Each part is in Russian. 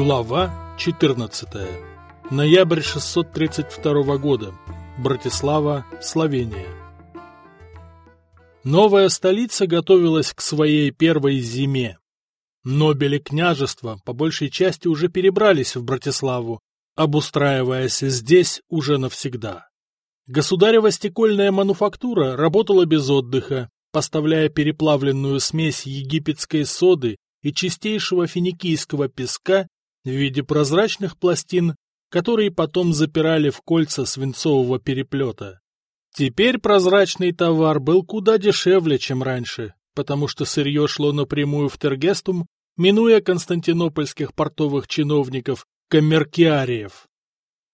Глава 14. Ноябрь 632 года. Братислава, Словения. Новая столица готовилась к своей первой зиме. Нобели княжества по большей части уже перебрались в Братиславу, обустраиваясь здесь уже навсегда. Государева стекольная мануфактура работала без отдыха, поставляя переплавленную смесь египетской соды и чистейшего финикийского песка в виде прозрачных пластин, которые потом запирали в кольца свинцового переплета. Теперь прозрачный товар был куда дешевле, чем раньше, потому что сырье шло напрямую в Тергестум, минуя константинопольских портовых чиновников, коммеркиариев.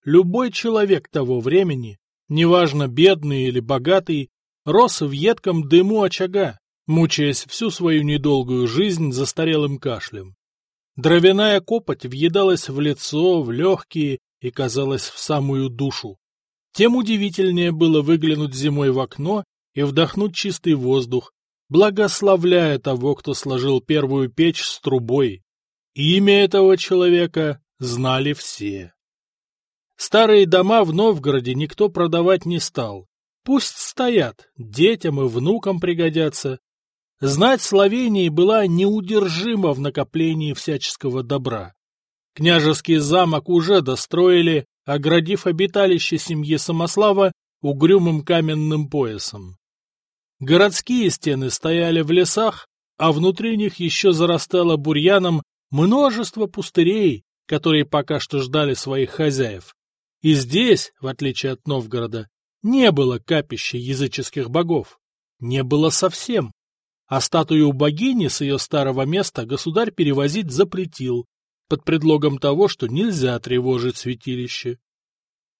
Любой человек того времени, неважно бедный или богатый, рос в едком дыму очага, мучаясь всю свою недолгую жизнь застарелым кашлем. Дровяная копоть въедалась в лицо, в легкие и, казалось, в самую душу. Тем удивительнее было выглянуть зимой в окно и вдохнуть чистый воздух, благословляя того, кто сложил первую печь с трубой. Имя этого человека знали все. Старые дома в Новгороде никто продавать не стал. Пусть стоят, детям и внукам пригодятся. Знать Словении была неудержима в накоплении всяческого добра. Княжеский замок уже достроили, оградив обиталище семьи Самослава угрюмым каменным поясом. Городские стены стояли в лесах, а внутри них еще зарастало бурьяном множество пустырей, которые пока что ждали своих хозяев. И здесь, в отличие от Новгорода, не было капища языческих богов. Не было совсем. А статую богини с ее старого места государь перевозить запретил, под предлогом того, что нельзя тревожить святилище.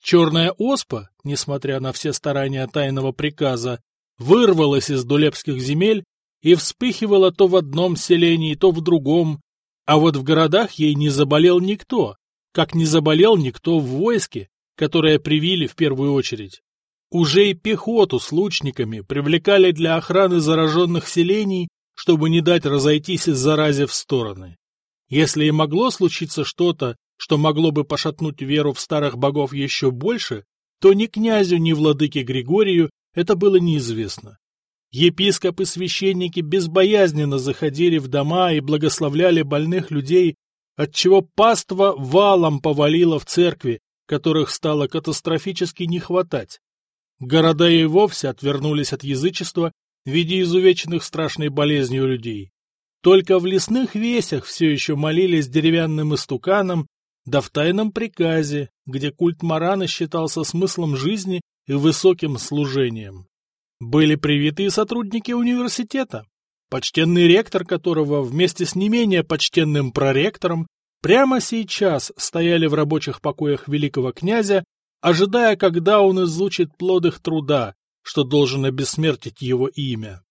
Черная оспа, несмотря на все старания тайного приказа, вырвалась из дулепских земель и вспыхивала то в одном селении, то в другом, а вот в городах ей не заболел никто, как не заболел никто в войске, которое привили в первую очередь. Уже и пехоту с лучниками привлекали для охраны зараженных селений, чтобы не дать разойтись из заразе в стороны. Если и могло случиться что-то, что могло бы пошатнуть веру в старых богов еще больше, то ни князю, ни владыке Григорию это было неизвестно. Епископы и священники безбоязненно заходили в дома и благословляли больных людей, отчего паства валом повалила в церкви, которых стало катастрофически не хватать. Города и вовсе отвернулись от язычества в виде изувеченных страшной болезнью людей. Только в лесных весях все еще молились деревянным истуканом, да в тайном приказе, где культ Марана считался смыслом жизни и высоким служением. Были привиты сотрудники университета, почтенный ректор которого вместе с не менее почтенным проректором прямо сейчас стояли в рабочих покоях великого князя ожидая, когда он изучит плод их труда, что должен обессмертить его имя.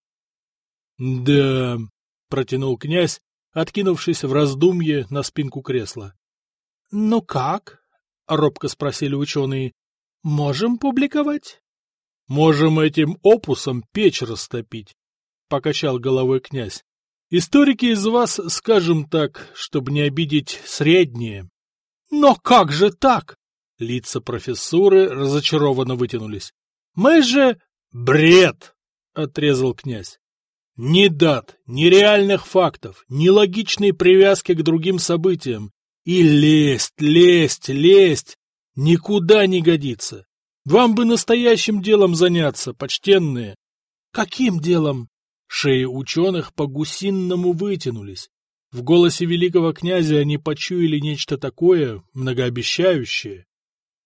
— Да, — протянул князь, откинувшись в раздумье на спинку кресла. — Ну как? — робко спросили ученые. — Можем публиковать? — Можем этим опусом печь растопить, — покачал головой князь. — Историки из вас, скажем так, чтобы не обидеть, средние. — Но как же так? Лица профессуры разочарованно вытянулись. «Мы же...» «Бред!» — отрезал князь. «Ни дат, ни реальных фактов, ни логичной привязки к другим событиям. И лезть, лезть, лезть никуда не годится. Вам бы настоящим делом заняться, почтенные». «Каким делом?» Шеи ученых по-гусинному вытянулись. В голосе великого князя они почуяли нечто такое, многообещающее.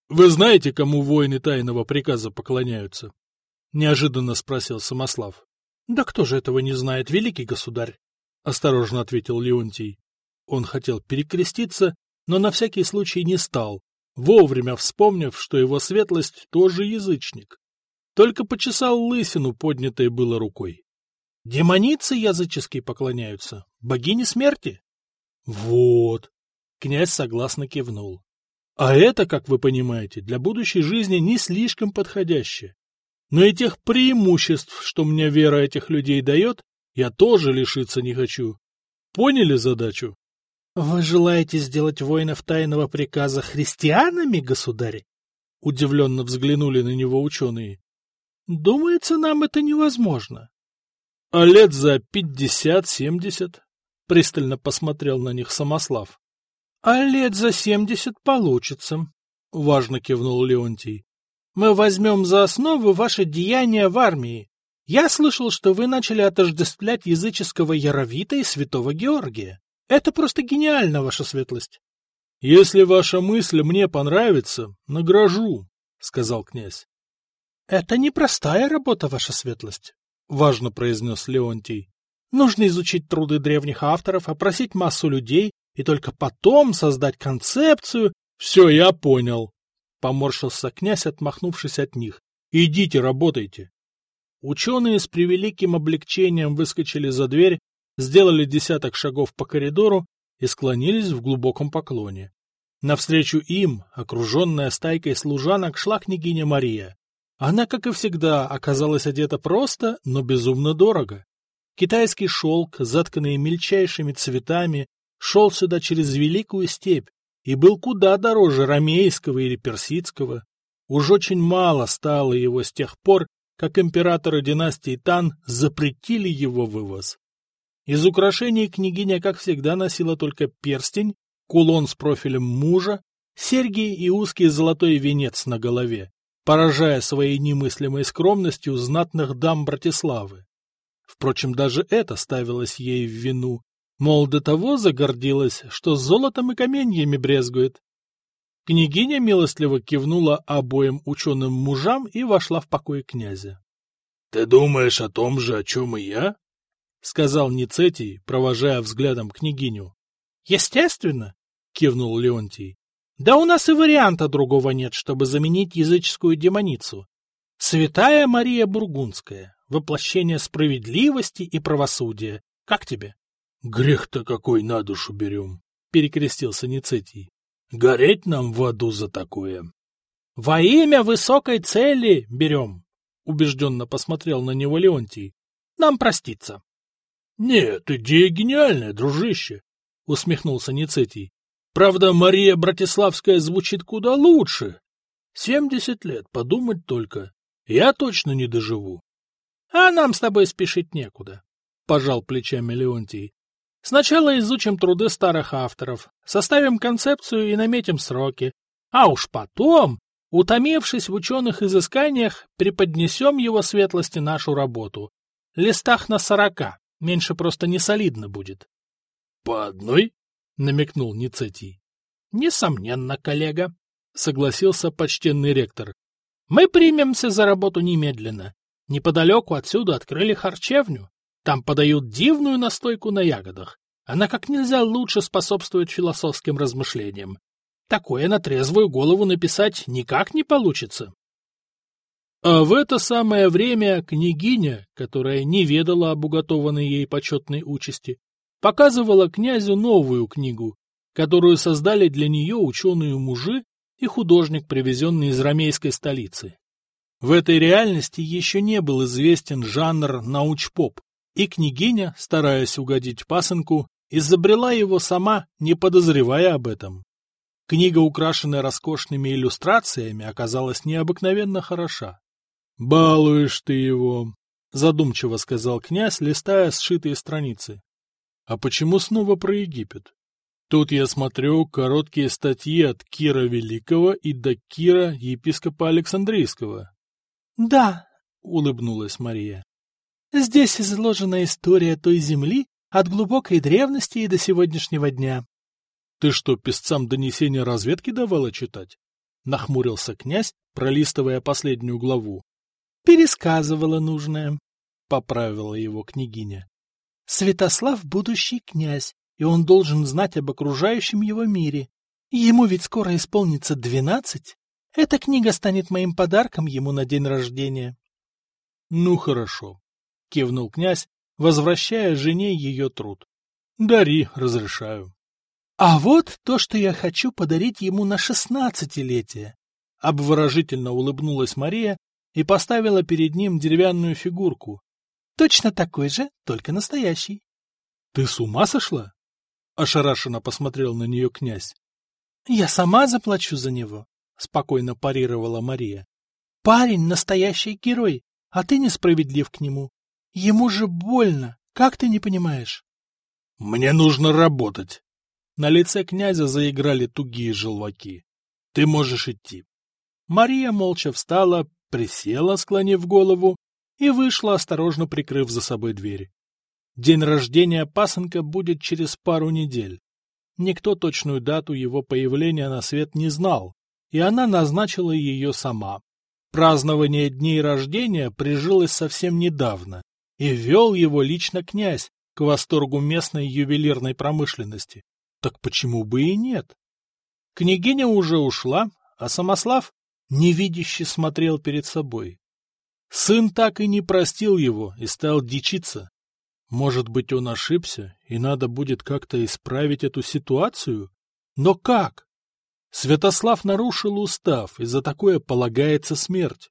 Вы знаете, кому воины тайного приказа поклоняются? — неожиданно спросил Самослав. — Да кто же этого не знает, великий государь? — осторожно ответил Леонтий. Он хотел перекреститься, но на всякий случай не стал, вовремя вспомнив, что его светлость тоже язычник. Только почесал лысину, поднятой было рукой. — Демоницы языческие поклоняются, богини смерти? — Вот. Князь согласно кивнул. А это, как вы понимаете, для будущей жизни не слишком подходящее. Но и тех преимуществ, что мне вера этих людей дает, я тоже лишиться не хочу. Поняли задачу? Вы желаете сделать воинов тайного приказа христианами, государь? Удивленно взглянули на него ученые. Думается, нам это невозможно. А лет за пятьдесят-семьдесят? Пристально посмотрел на них Самослав. А лет за семьдесят получится, важно кивнул Леонтий. Мы возьмем за основу ваши деяния в армии. Я слышал, что вы начали отождествлять языческого Яровита и святого Георгия. Это просто гениально, ваша светлость. — Если ваша мысль мне понравится, награжу, — сказал князь. — Это непростая работа, ваша светлость, — важно произнес Леонтий. — Нужно изучить труды древних авторов, опросить массу людей и только потом создать концепцию. — Все, я понял, — поморщился князь, отмахнувшись от них. — Идите, работайте. Ученые с превеликим облегчением выскочили за дверь сделали десяток шагов по коридору и склонились в глубоком поклоне. Навстречу им, окруженная стайкой служанок, шла княгиня Мария. Она, как и всегда, оказалась одета просто, но безумно дорого. Китайский шелк, затканный мельчайшими цветами, шел сюда через великую степь и был куда дороже ромейского или персидского. Уж очень мало стало его с тех пор, как императоры династии Тан запретили его вывоз. Из украшений княгиня, как всегда, носила только перстень, кулон с профилем мужа, серьги и узкий золотой венец на голове, поражая своей немыслимой скромностью знатных дам Братиславы. Впрочем, даже это ставилось ей в вину, мол, до того загордилась, что золотом и каменьями брезгует. Княгиня милостливо кивнула обоим ученым мужам и вошла в покой князя. — Ты думаешь о том же, о чем и я? — сказал Ницетий, провожая взглядом княгиню. — Естественно, — кивнул Леонтий. — Да у нас и варианта другого нет, чтобы заменить языческую демоницу. Святая Мария Бургундская, воплощение справедливости и правосудия. Как тебе? — Грех-то какой на душу берем, — перекрестился Ницетий. — Гореть нам в аду за такое. — Во имя высокой цели берем, — убежденно посмотрел на него Леонтий. — Нам проститься. — Нет, идея гениальная, дружище, — усмехнулся Ницетий. — Правда, Мария Братиславская звучит куда лучше. Семьдесят лет, подумать только. Я точно не доживу. — А нам с тобой спешить некуда, — пожал плечами Леонтий. — Сначала изучим труды старых авторов, составим концепцию и наметим сроки. А уж потом, утомившись в ученых изысканиях, преподнесем его светлости нашу работу. Листах на сорока. Меньше просто не солидно будет. — По одной? — намекнул Ницетий. — Несомненно, коллега, — согласился почтенный ректор. — Мы примемся за работу немедленно. Неподалеку отсюда открыли харчевню. Там подают дивную настойку на ягодах. Она как нельзя лучше способствует философским размышлениям. Такое на трезвую голову написать никак не получится. А в это самое время княгиня, которая не ведала об уготованной ей почетной участи, показывала князю новую книгу, которую создали для нее ученые-мужи и художник, привезенный из ромейской столицы. В этой реальности еще не был известен жанр науч-поп, и княгиня, стараясь угодить пасынку, изобрела его сама, не подозревая об этом. Книга, украшенная роскошными иллюстрациями, оказалась необыкновенно хороша. — Балуешь ты его, — задумчиво сказал князь, листая сшитые страницы. — А почему снова про Египет? Тут я смотрю короткие статьи от Кира Великого и до Кира, епископа Александрийского. — Да, — улыбнулась Мария. — Здесь изложена история той земли от глубокой древности и до сегодняшнего дня. — Ты что, песцам донесения разведки давала читать? — нахмурился князь, пролистывая последнюю главу пересказывала нужное, — поправила его княгиня. Святослав — будущий князь, и он должен знать об окружающем его мире. Ему ведь скоро исполнится двенадцать. Эта книга станет моим подарком ему на день рождения. — Ну, хорошо, — кивнул князь, возвращая жене ее труд. — Дари, разрешаю. — А вот то, что я хочу подарить ему на шестнадцатилетие. Обворожительно улыбнулась Мария, и поставила перед ним деревянную фигурку. Точно такой же, только настоящий. — Ты с ума сошла? Ошарашенно посмотрел на нее князь. — Я сама заплачу за него, — спокойно парировала Мария. — Парень — настоящий герой, а ты несправедлив к нему. Ему же больно, как ты не понимаешь? — Мне нужно работать. На лице князя заиграли тугие желваки. — Ты можешь идти. Мария молча встала, присела, склонив голову, и вышла, осторожно прикрыв за собой дверь. День рождения пасынка будет через пару недель. Никто точную дату его появления на свет не знал, и она назначила ее сама. Празднование дней рождения прижилось совсем недавно, и вел его лично князь к восторгу местной ювелирной промышленности. Так почему бы и нет? Княгиня уже ушла, а Самослав невидяще смотрел перед собой. Сын так и не простил его и стал дичиться. Может быть, он ошибся, и надо будет как-то исправить эту ситуацию? Но как? Святослав нарушил устав, и за такое полагается смерть.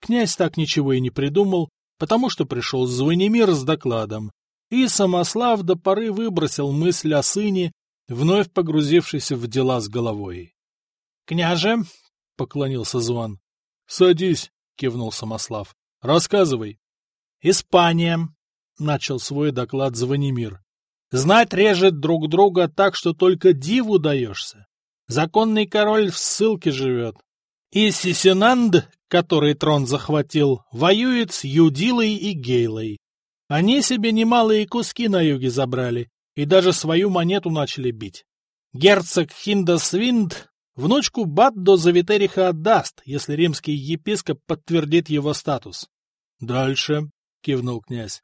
Князь так ничего и не придумал, потому что пришел Звонимир с докладом, и Самослав до поры выбросил мысль о сыне, вновь погрузившись в дела с головой. — Княже, — поклонился Зван. — Садись, — кивнул Самослав. — Рассказывай. — Испания, — начал свой доклад Звонимир. — Знать режет друг друга так, что только диву даешься. Законный король в ссылке живет. И Сисинанд, который трон захватил, воюет с Юдилой и Гейлой. Они себе немалые куски на юге забрали и даже свою монету начали бить. Герцог Хиндасвинд внучку Баддо Завитериха отдаст, если римский епископ подтвердит его статус. — Дальше, — кивнул князь.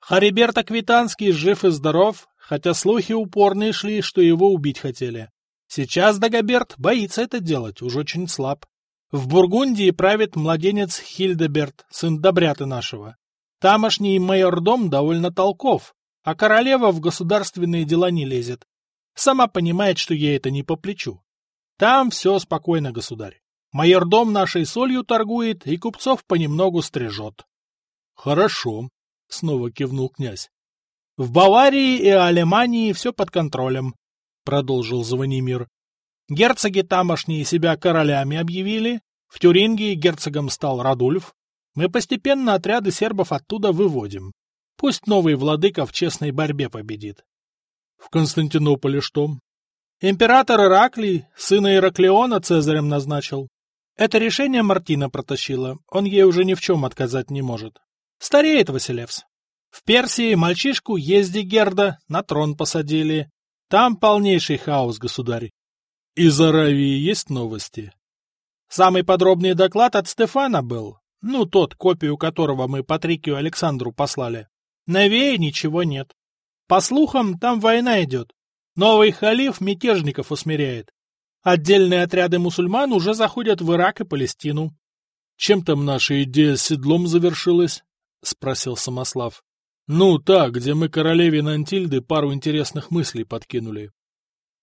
Хариберт Аквитанский жив и здоров, хотя слухи упорные шли, что его убить хотели. Сейчас Дагоберт боится это делать, уж очень слаб. В Бургундии правит младенец Хильдеберт, сын Добряты нашего. Тамошний майордом довольно толков, а королева в государственные дела не лезет. Сама понимает, что ей это не по плечу. Там все спокойно, государь. Майордом нашей солью торгует и купцов понемногу стрижет. — Хорошо, — снова кивнул князь. — В Баварии и Алемании все под контролем, — продолжил Звонимир. Герцоги тамошние себя королями объявили, в Тюрингии герцогом стал Радульф. Мы постепенно отряды сербов оттуда выводим. Пусть новый владыка в честной борьбе победит. В Константинополе что? Император Ираклий, сына Ираклиона, Цезарем назначил. Это решение Мартина протащила, он ей уже ни в чем отказать не может. Стареет Василевс. В Персии мальчишку езди Герда на трон посадили. Там полнейший хаос, государь. Из Аравии есть новости? Самый подробный доклад от Стефана был, ну, тот, копию которого мы Патрикию Александру послали. Новее ничего нет. По слухам, там война идет. Новый халиф мятежников усмиряет. Отдельные отряды мусульман уже заходят в Ирак и Палестину. — Чем там наша идея с седлом завершилась? — спросил Самослав. — Ну, так, где мы королеве Нантильды пару интересных мыслей подкинули.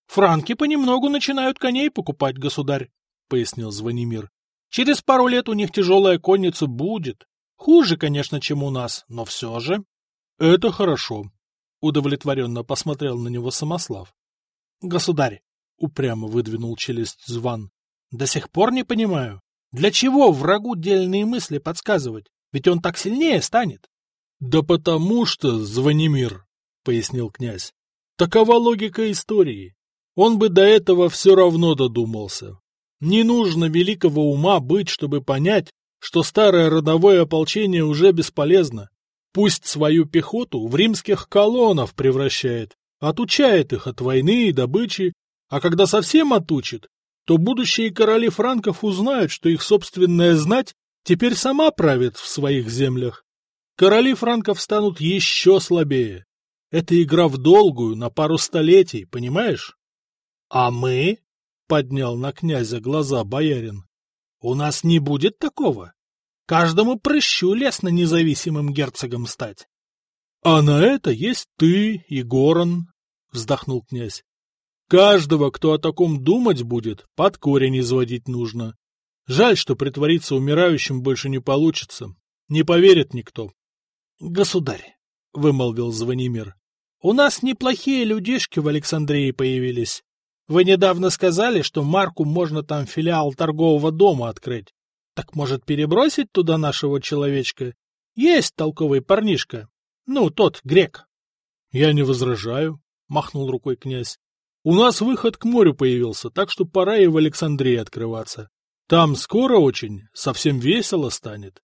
Франки понемногу начинают коней покупать, государь, — пояснил Звонимир. Через пару лет у них тяжелая конница будет. Хуже, конечно, чем у нас, но все же. — Это хорошо, — удовлетворенно посмотрел на него Самослав. — Государь, — упрямо выдвинул челюсть Зван, — до сих пор не понимаю, для чего врагу дельные мысли подсказывать, ведь он так сильнее станет. — Да потому что, Звонимир, — пояснил князь, — такова логика истории он бы до этого все равно додумался. Не нужно великого ума быть, чтобы понять, что старое родовое ополчение уже бесполезно. Пусть свою пехоту в римских колоннов превращает, отучает их от войны и добычи, а когда совсем отучит, то будущие короли франков узнают, что их собственная знать теперь сама правит в своих землях. Короли франков станут еще слабее. Это игра в долгую, на пару столетий, понимаешь? «А мы?» — поднял на князя глаза боярин. «У нас не будет такого. Каждому прыщу лестно независимым герцогом стать». «А на это есть ты и Горан», — вздохнул князь. «Каждого, кто о таком думать будет, под корень изводить нужно. Жаль, что притвориться умирающим больше не получится. Не поверит никто». «Государь», — вымолвил Звонимир, — У нас неплохие людишки в Александрии появились. Вы недавно сказали, что Марку можно там филиал торгового дома открыть. Так может перебросить туда нашего человечка? Есть толковый парнишка. Ну, тот, грек. Я не возражаю, махнул рукой князь. У нас выход к морю появился, так что пора и в Александрии открываться. Там скоро очень, совсем весело станет.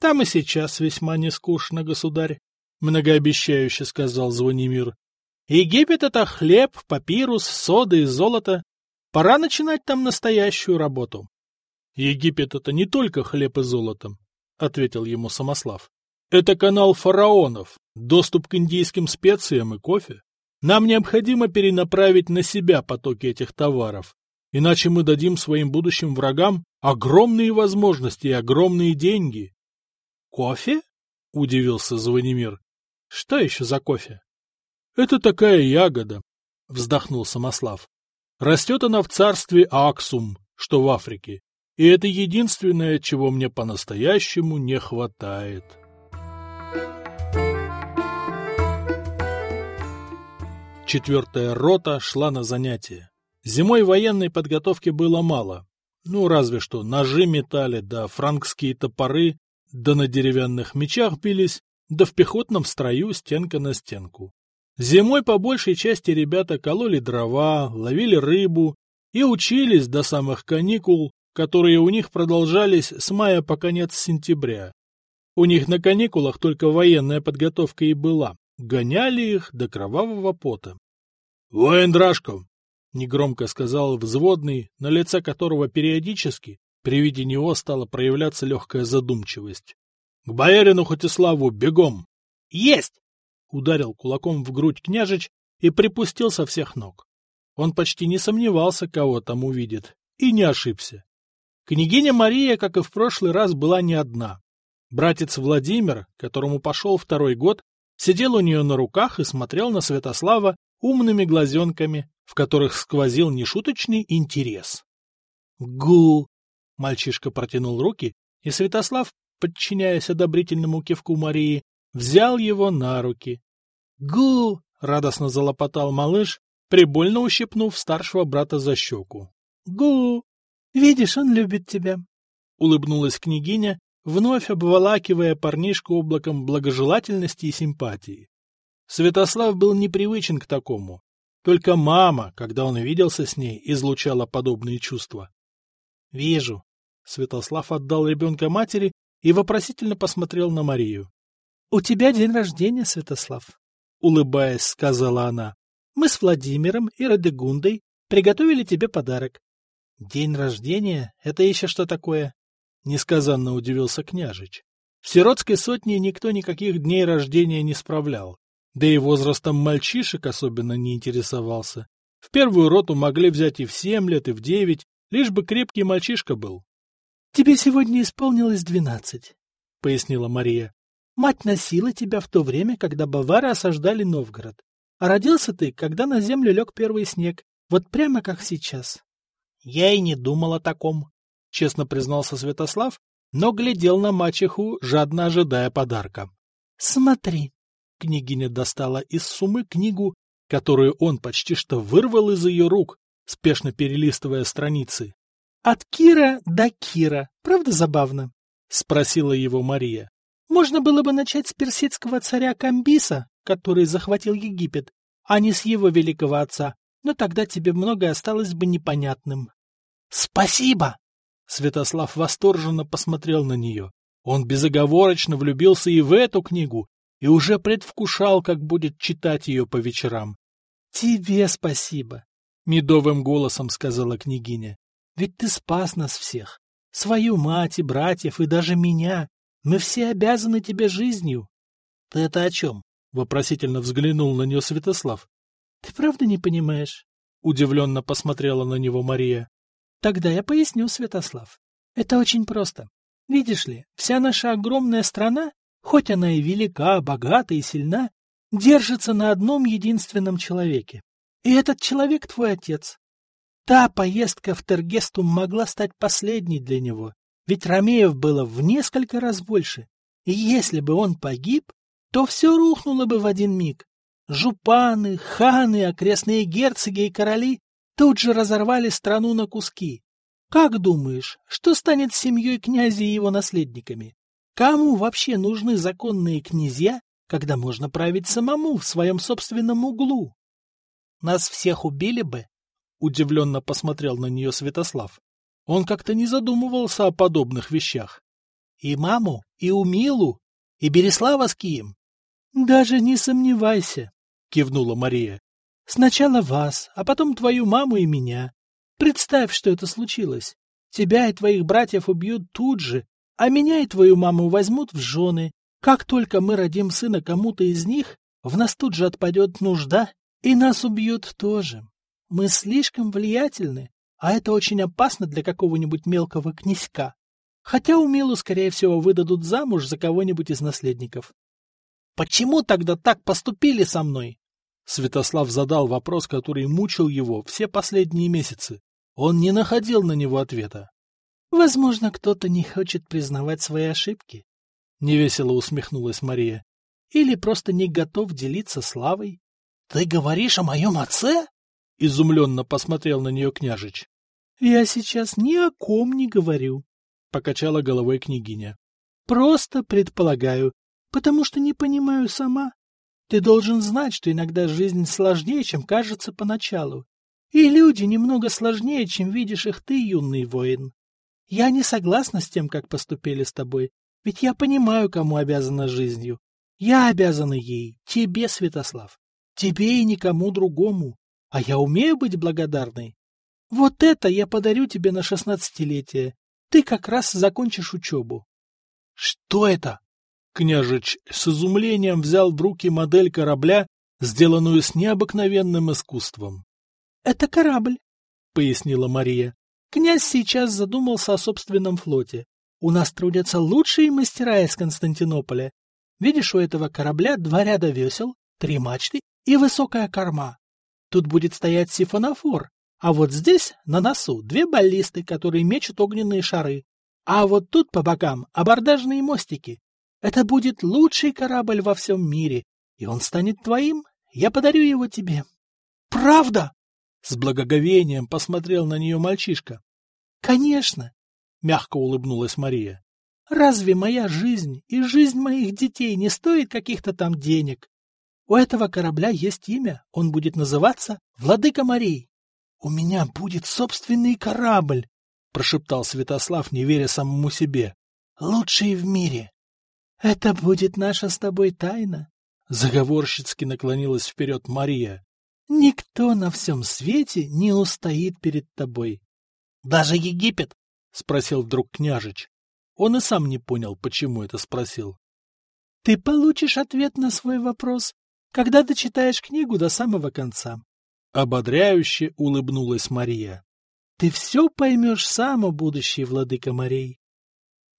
Там и сейчас весьма не скучно, государь, многообещающе сказал Звонимир. Египет — это хлеб, папирус, сода и золото. Пора начинать там настоящую работу. — Египет — это не только хлеб и золото, — ответил ему Самослав. — Это канал фараонов, доступ к индийским специям и кофе. Нам необходимо перенаправить на себя потоки этих товаров, иначе мы дадим своим будущим врагам огромные возможности и огромные деньги. — Кофе? — удивился Звонимир. — Что еще за кофе? — Это такая ягода, — вздохнул Самослав. — Растет она в царстве Аксум, что в Африке, и это единственное, чего мне по-настоящему не хватает. Четвертая рота шла на занятия. Зимой военной подготовки было мало. Ну, разве что ножи метали, да франкские топоры, да на деревянных мечах бились, да в пехотном строю стенка на стенку. Зимой по большей части ребята кололи дрова, ловили рыбу и учились до самых каникул, которые у них продолжались с мая по конец сентября. У них на каникулах только военная подготовка и была. Гоняли их до кровавого пота. — Воин Драшков! — негромко сказал взводный, на лице которого периодически при виде него стала проявляться легкая задумчивость. — К боярину Хотиславу бегом! — Есть! Ударил кулаком в грудь княжич и припустил со всех ног. Он почти не сомневался, кого там увидит, и не ошибся. Княгиня Мария, как и в прошлый раз, была не одна. Братец Владимир, которому пошел второй год, сидел у нее на руках и смотрел на Святослава умными глазенками, в которых сквозил нешуточный интерес. «Гу!» — мальчишка протянул руки, и Святослав, подчиняясь одобрительному кивку Марии, взял его на руки. «Гу!» — радостно залопотал малыш, прибольно ущипнув старшего брата за щеку. «Гу! Видишь, он любит тебя!» — улыбнулась княгиня, вновь обволакивая парнишку облаком благожелательности и симпатии. Святослав был непривычен к такому. Только мама, когда он виделся с ней, излучала подобные чувства. «Вижу». Святослав отдал ребенка матери и вопросительно посмотрел на Марию. — У тебя день рождения, Святослав, — улыбаясь, сказала она. — Мы с Владимиром и Радегундой приготовили тебе подарок. — День рождения? Это еще что такое? — несказанно удивился княжич. В сиротской сотне никто никаких дней рождения не справлял, да и возрастом мальчишек особенно не интересовался. В первую роту могли взять и в семь лет, и в девять, лишь бы крепкий мальчишка был. — Тебе сегодня исполнилось двенадцать, — пояснила Мария. Мать носила тебя в то время, когда бавары осаждали Новгород. А родился ты, когда на землю лег первый снег, вот прямо как сейчас. Я и не думал о таком, — честно признался Святослав, но глядел на мачеху, жадно ожидая подарка. — Смотри. Княгиня достала из сумы книгу, которую он почти что вырвал из ее рук, спешно перелистывая страницы. — От Кира до Кира. Правда забавно? — спросила его Мария. Можно было бы начать с персидского царя Камбиса, который захватил Египет, а не с его великого отца, но тогда тебе многое осталось бы непонятным. — Спасибо! Святослав восторженно посмотрел на нее. Он безоговорочно влюбился и в эту книгу, и уже предвкушал, как будет читать ее по вечерам. — Тебе спасибо! — медовым голосом сказала княгиня. — Ведь ты спас нас всех, свою мать и братьев, и даже меня. Мы все обязаны тебе жизнью. — Ты это о чем? — вопросительно взглянул на нее Святослав. — Ты правда не понимаешь? — удивленно посмотрела на него Мария. — Тогда я поясню, Святослав. Это очень просто. Видишь ли, вся наша огромная страна, хоть она и велика, богата и сильна, держится на одном единственном человеке. И этот человек твой отец. Та поездка в Тергестум могла стать последней для него, ведь Ромеев было в несколько раз больше, и если бы он погиб, то все рухнуло бы в один миг. Жупаны, ханы, окрестные герцоги и короли тут же разорвали страну на куски. Как думаешь, что станет с семьей князя и его наследниками? Кому вообще нужны законные князья, когда можно править самому в своем собственном углу? Нас всех убили бы? Удивленно посмотрел на нее Святослав. Он как-то не задумывался о подобных вещах. И маму, и Умилу, и Береслава с Кием. Даже не сомневайся, кивнула Мария. Сначала вас, а потом твою маму и меня. Представь, что это случилось. Тебя и твоих братьев убьют тут же, а меня и твою маму возьмут в жены. Как только мы родим сына кому-то из них, в нас тут же отпадет нужда, и нас убьют тоже. Мы слишком влиятельны, а это очень опасно для какого-нибудь мелкого князька. Хотя Умилу, скорее всего, выдадут замуж за кого-нибудь из наследников. Почему тогда так поступили со мной? Святослав задал вопрос, который мучил его все последние месяцы. Он не находил на него ответа. Возможно, кто-то не хочет признавать свои ошибки. Невесело усмехнулась Мария. Или просто не готов делиться славой. — Ты говоришь о моем отце? — изумленно посмотрел на нее княжич. — Я сейчас ни о ком не говорю, — покачала головой княгиня. — Просто предполагаю, потому что не понимаю сама. Ты должен знать, что иногда жизнь сложнее, чем кажется поначалу. И люди немного сложнее, чем видишь их ты, юный воин. Я не согласна с тем, как поступили с тобой, ведь я понимаю, кому обязана жизнью. Я обязана ей, тебе, Святослав, тебе и никому другому. А я умею быть благодарной. Вот это я подарю тебе на шестнадцатилетие. Ты как раз закончишь учебу. — Что это? Княжич с изумлением взял в руки модель корабля, сделанную с необыкновенным искусством. — Это корабль, — пояснила Мария. Князь сейчас задумался о собственном флоте. У нас трудятся лучшие мастера из Константинополя. Видишь, у этого корабля два ряда весел, три мачты и высокая корма. Тут будет стоять сифонофор, а вот здесь, на носу, две баллисты, которые мечут огненные шары. А вот тут по бокам абордажные мостики. Это будет лучший корабль во всем мире, и он станет твоим. Я подарю его тебе. Правда? С благоговением посмотрел на нее мальчишка. Конечно, мягко улыбнулась Мария. Разве моя жизнь и жизнь моих детей не стоит каких-то там денег? У этого корабля есть имя, он будет называться Владыка морей. — У меня будет собственный корабль, — прошептал Святослав, не веря самому себе. — Лучший в мире. — Это будет наша с тобой тайна, — заговорщицки наклонилась вперед Мария. — Никто на всем свете не устоит перед тобой. — Даже Египет? — спросил вдруг княжич. Он и сам не понял, почему это спросил. — Ты получишь ответ на свой вопрос, когда ты читаешь книгу до самого конца. Ободряюще улыбнулась Мария. Ты все поймешь сам, будущий владыка морей.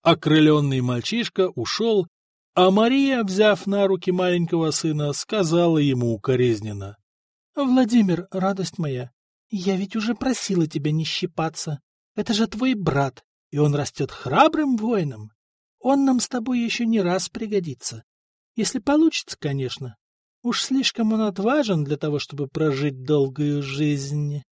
Окрыленный мальчишка ушел, а Мария, взяв на руки маленького сына, сказала ему укоризненно. — Владимир, радость моя, я ведь уже просила тебя не щипаться. Это же твой брат, и он растет храбрым воином. Он нам с тобой еще не раз пригодится. Если получится, конечно. Уж слишком он отважен для того, чтобы прожить долгую жизнь.